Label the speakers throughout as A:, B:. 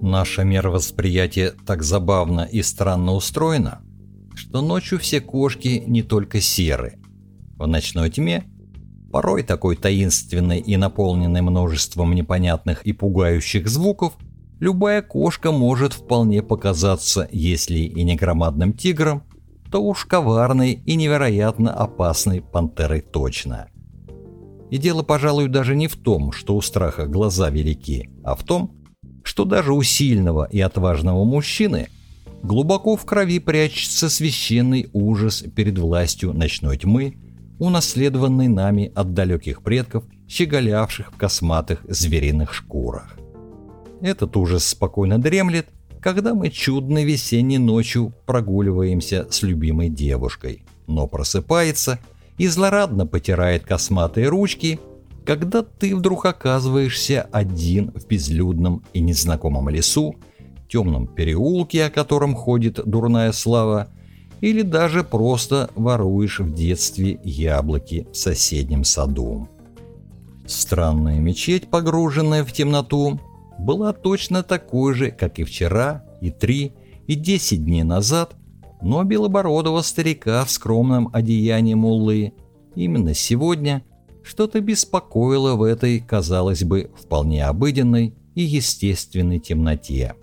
A: Наше мировосприятие так забавно и странно устроено, что ночью все кошки не только серы. В ночной тьме, порой такой таинственной и наполненной множеством непонятных и пугающих звуков, любая кошка может вполне показаться, если и не громадным тигром, то уж коварной и невероятно опасной пантерой точно. И дело, пожалуй, даже не в том, что у страха глаза велики, а в том, что даже у сильного и отважного мужчины глубоко в крови прячется священный ужас перед властью ночной тьмы, унаследованный нами от далеких предков, щеголявших в косматых звериных шкурах. Этот ужас спокойно дремлет, когда мы чудной весенней ночью прогуливаемся с любимой девушкой, но просыпается и злорадно потирает косматые ручки, когда ты вдруг оказываешься один в безлюдном и незнакомом лесу, темном переулке, о котором ходит дурная слава, или даже просто воруешь в детстве яблоки в соседнем саду. Странная мечеть, погруженная в темноту, была точно такой же, как и вчера, и три, и десять дней назад, но белобородого старика в скромном одеянии муллы именно сегодня что-то беспокоило в этой, казалось бы, вполне обыденной и естественной темноте.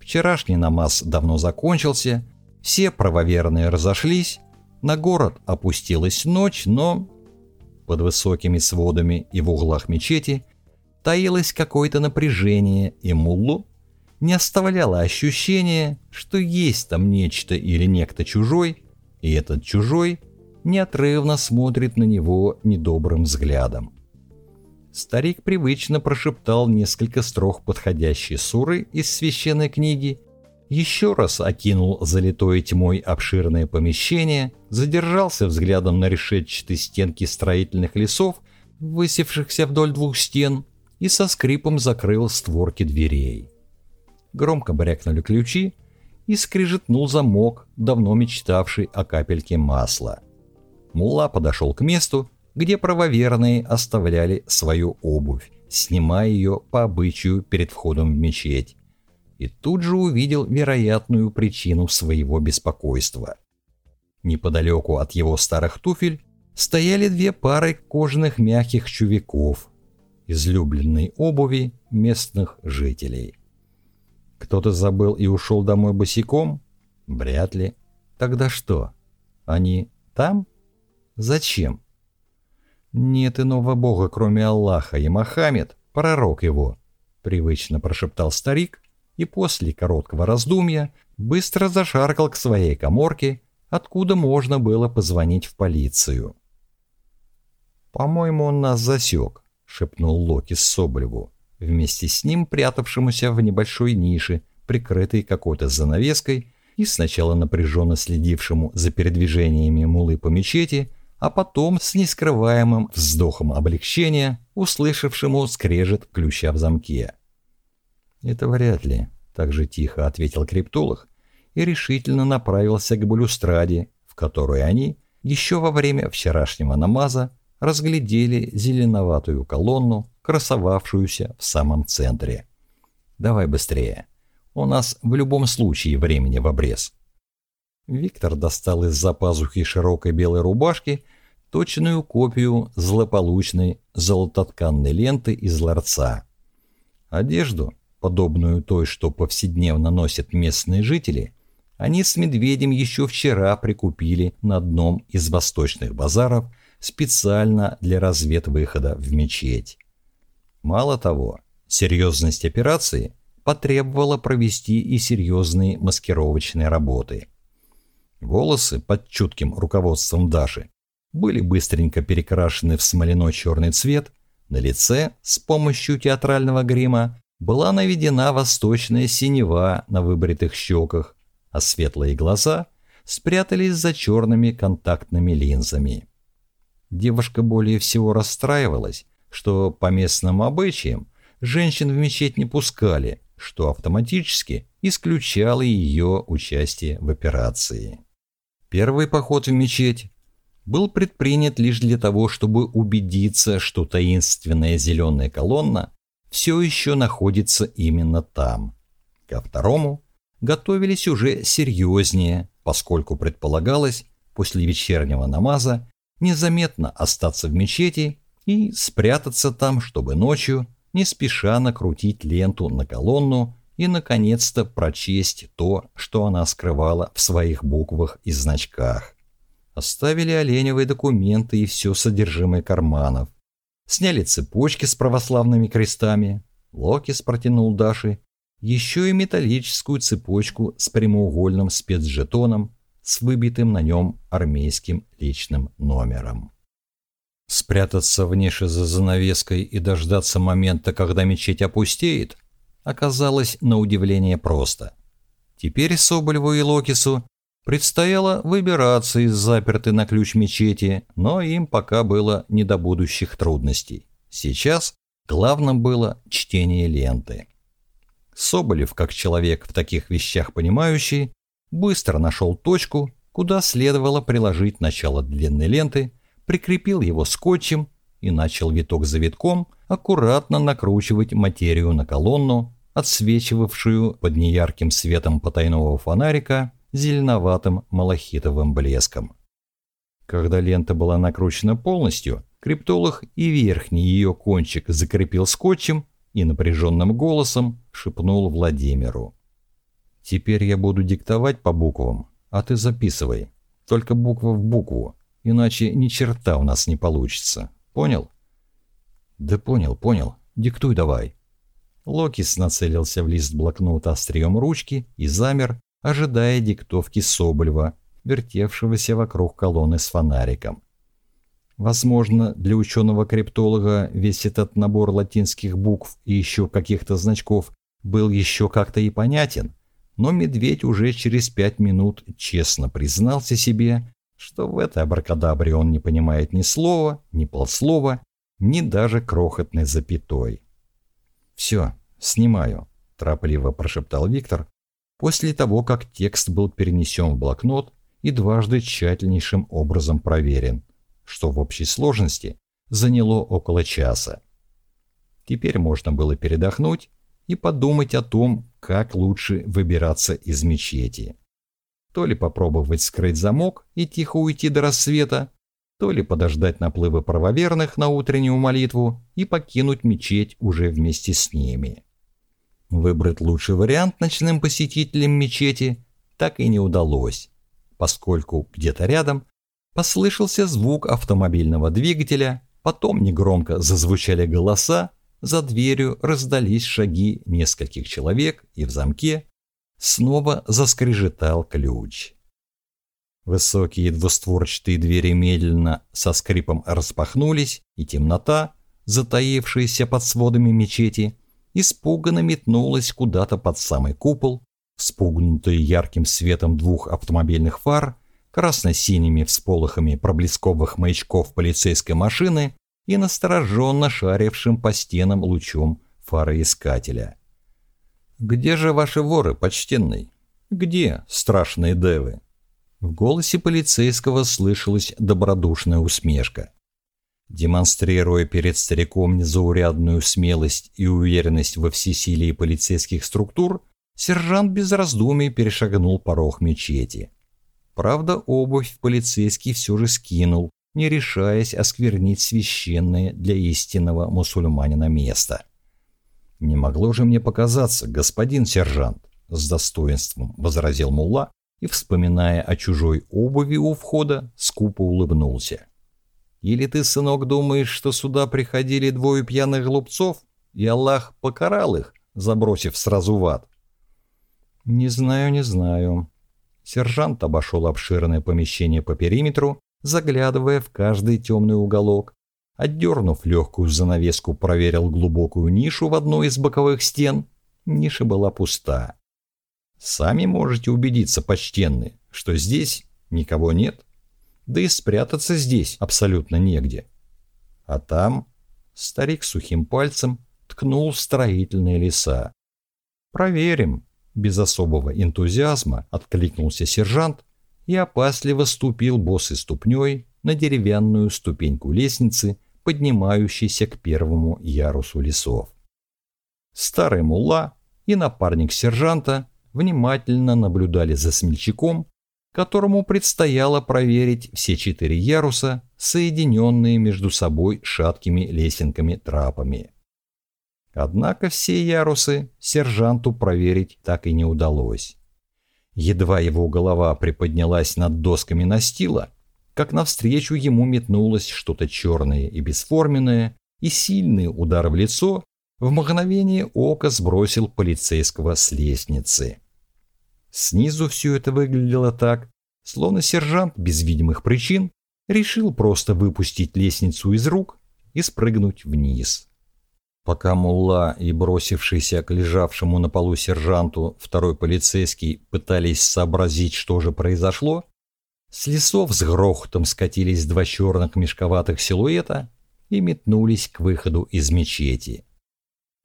A: Вчерашний намаз давно закончился, все правоверные разошлись, на город опустилась ночь, но под высокими сводами и в углах мечети таилось какое-то напряжение, и Муллу не оставляло ощущение, что есть там нечто или некто чужой, и этот чужой неотрывно смотрит на него недобрым взглядом. Старик привычно прошептал несколько строк подходящей суры из священной книги, еще раз окинул залитой тьмой обширное помещение, задержался взглядом на решетчатой стенки строительных лесов, высевшихся вдоль двух стен, и со скрипом закрыл створки дверей. Громко брякнули ключи, и скрижетнул замок, давно мечтавший о капельке масла. Мула подошел к месту, где правоверные оставляли свою обувь, снимая ее по обычаю перед входом в мечеть. И тут же увидел вероятную причину своего беспокойства. Неподалеку от его старых туфель стояли две пары кожаных мягких чувиков, излюбленной обуви местных жителей. Кто-то забыл и ушел домой босиком? Вряд ли. Тогда что? Они там? Зачем? Нет иного бога, кроме Аллаха, и Мохаммед, пророк его, привычно прошептал старик, и после короткого раздумья быстро зашаркал к своей коморке, откуда можно было позвонить в полицию. «По-моему, он нас засек», — шепнул Локи Соболеву, вместе с ним прятавшемуся в небольшой нише, прикрытой какой-то занавеской, и сначала напряженно следившему за передвижениями мулы по мечети, а потом с нескрываемым вздохом облегчения, услышавшему скрежет ключа в замке. «Это вряд ли», — так же тихо ответил криптолог и решительно направился к балюстраде, в которой они еще во время вчерашнего намаза разглядели зеленоватую колонну, красовавшуюся в самом центре. «Давай быстрее. У нас в любом случае времени в обрез». Виктор достал из-за пазухи широкой белой рубашки точную копию злополучной золототканной ленты из ларца. Одежду, подобную той, что повседневно носят местные жители, они с медведем еще вчера прикупили на одном из восточных базаров специально для разведвыхода в мечеть. Мало того, серьезность операции потребовала провести и серьезные маскировочные работы – Волосы под чутким руководством Даши были быстренько перекрашены в смоляно-черный цвет, на лице с помощью театрального грима была наведена восточная синева на выбритых щеках, а светлые глаза спрятались за черными контактными линзами. Девушка более всего расстраивалась, что по местным обычаям женщин в мечеть не пускали, что автоматически исключало ее участие в операции. Первый поход в мечеть был предпринят лишь для того, чтобы убедиться, что таинственная зеленая колонна все еще находится именно там. Ко второму готовились уже серьезнее, поскольку предполагалось после вечернего намаза незаметно остаться в мечети и спрятаться там, чтобы ночью не спеша накрутить ленту на колонну и, наконец-то, прочесть то, что она скрывала в своих буквах и значках. Оставили оленевые документы и все содержимое карманов. Сняли цепочки с православными крестами. Локис протянул Даше еще и металлическую цепочку с прямоугольным спецжетоном с выбитым на нем армейским личным номером. Спрятаться в нише за занавеской и дождаться момента, когда мечеть опустеет, оказалось на удивление просто. Теперь Соболеву и Локису предстояло выбираться из запертой на ключ мечети, но им пока было не до будущих трудностей. Сейчас главным было чтение ленты. Соболев, как человек в таких вещах понимающий, быстро нашел точку, куда следовало приложить начало длинной ленты, прикрепил его скотчем и начал виток за витком аккуратно накручивать материю на колонну, отсвечивавшую под неярким светом потайного фонарика зеленоватым малахитовым блеском. Когда лента была накручена полностью, криптолог и верхний ее кончик закрепил скотчем и напряженным голосом шепнул Владимиру. «Теперь я буду диктовать по буквам, а ты записывай. Только буква в букву, иначе ни черта у нас не получится. Понял?» «Да понял, понял. Диктуй давай». Локис нацелился в лист блокнота острием ручки и замер, ожидая диктовки Соболева, вертевшегося вокруг колонны с фонариком. Возможно, для ученого-криптолога весь этот набор латинских букв и еще каких-то значков был еще как-то и понятен, но медведь уже через пять минут честно признался себе, что в этой абракадабре он не понимает ни слова, ни полслова, ни даже крохотной запятой. «Все, снимаю», – торопливо прошептал Виктор, после того, как текст был перенесен в блокнот и дважды тщательнейшим образом проверен – что в общей сложности заняло около часа. Теперь можно было передохнуть и подумать о том, как лучше выбираться из мечети. То ли попробовать скрыть замок и тихо уйти до рассвета, то ли подождать наплыва правоверных на утреннюю молитву и покинуть мечеть уже вместе с ними. Выбрать лучший вариант ночным посетителям мечети так и не удалось, поскольку где-то рядом Послышался звук автомобильного двигателя, потом негромко зазвучали голоса, за дверью раздались шаги нескольких человек, и в замке снова заскрежетал ключ. Высокие двустворчатые двери медленно со скрипом распахнулись, и темнота, затаившаяся под сводами мечети, испуганно метнулась куда-то под самый купол, спугнутая ярким светом двух автомобильных фар красно-синими всполохами проблесковых маячков полицейской машины и настороженно шарившим по стенам лучом фароискателя. «Где же ваши воры, почтенный? Где страшные девы?» В голосе полицейского слышалась добродушная усмешка. Демонстрируя перед стариком незаурядную смелость и уверенность во всесилии полицейских структур, сержант без раздумий перешагнул порог мечети. Правда, обувь полицейский все же скинул, не решаясь осквернить священное для истинного мусульманина место. «Не могло же мне показаться, господин сержант», — с достоинством возразил Мулла и, вспоминая о чужой обуви у входа, скупо улыбнулся. «Или ты, сынок, думаешь, что сюда приходили двое пьяных глупцов, и Аллах покарал их, забросив сразу в ад?» «Не знаю, не знаю», Сержант обошел обширное помещение по периметру, заглядывая в каждый темный уголок. Отдернув легкую занавеску, проверил глубокую нишу в одной из боковых стен. Ниша была пуста. Сами можете убедиться, почтенные, что здесь никого нет. Да и спрятаться здесь абсолютно негде. А там старик сухим пальцем ткнул в строительные леса. Проверим, без особого энтузиазма откликнулся сержант и опасливо ступил босой ступней на деревянную ступеньку лестницы, поднимающейся к первому ярусу лесов. Старый мулла и напарник сержанта внимательно наблюдали за смельчаком, которому предстояло проверить все четыре яруса, соединенные между собой шаткими лесенками-трапами. Однако все ярусы сержанту проверить так и не удалось. Едва его голова приподнялась над досками настила, как навстречу ему метнулось что-то черное и бесформенное, и сильный удар в лицо в мгновение ока сбросил полицейского с лестницы. Снизу все это выглядело так, словно сержант без видимых причин решил просто выпустить лестницу из рук и спрыгнуть вниз. Пока Мулла и бросившийся к лежавшему на полу сержанту второй полицейский пытались сообразить, что же произошло, с лесов с грохотом скатились два черных мешковатых силуэта и метнулись к выходу из мечети.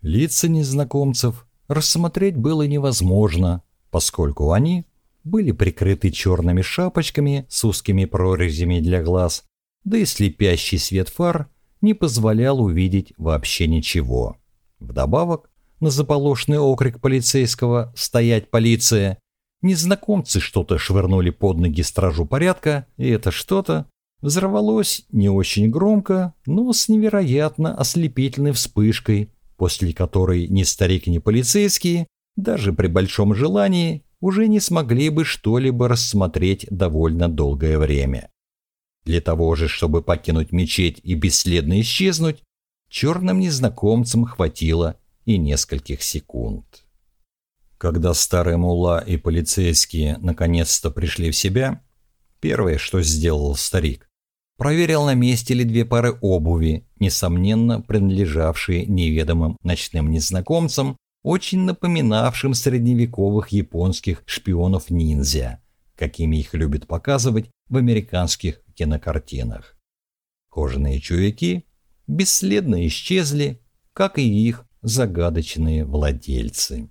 A: Лица незнакомцев рассмотреть было невозможно, поскольку они были прикрыты черными шапочками с узкими прорезями для глаз, да и слепящий свет фар не позволял увидеть вообще ничего. Вдобавок, на заполошный окрик полицейского «Стоять, полиция!» незнакомцы что-то швырнули под ноги стражу порядка, и это что-то взорвалось не очень громко, но с невероятно ослепительной вспышкой, после которой ни старик, ни полицейские даже при большом желании, уже не смогли бы что-либо рассмотреть довольно долгое время. Для того же, чтобы покинуть мечеть и бесследно исчезнуть, черным незнакомцам хватило и нескольких секунд. Когда старый мула и полицейские наконец-то пришли в себя, первое, что сделал старик, проверил, на месте ли две пары обуви, несомненно принадлежавшие неведомым ночным незнакомцам, очень напоминавшим средневековых японских шпионов-ниндзя, какими их любят показывать в американских кинокартинах. Кожаные чувяки бесследно исчезли, как и их загадочные владельцы.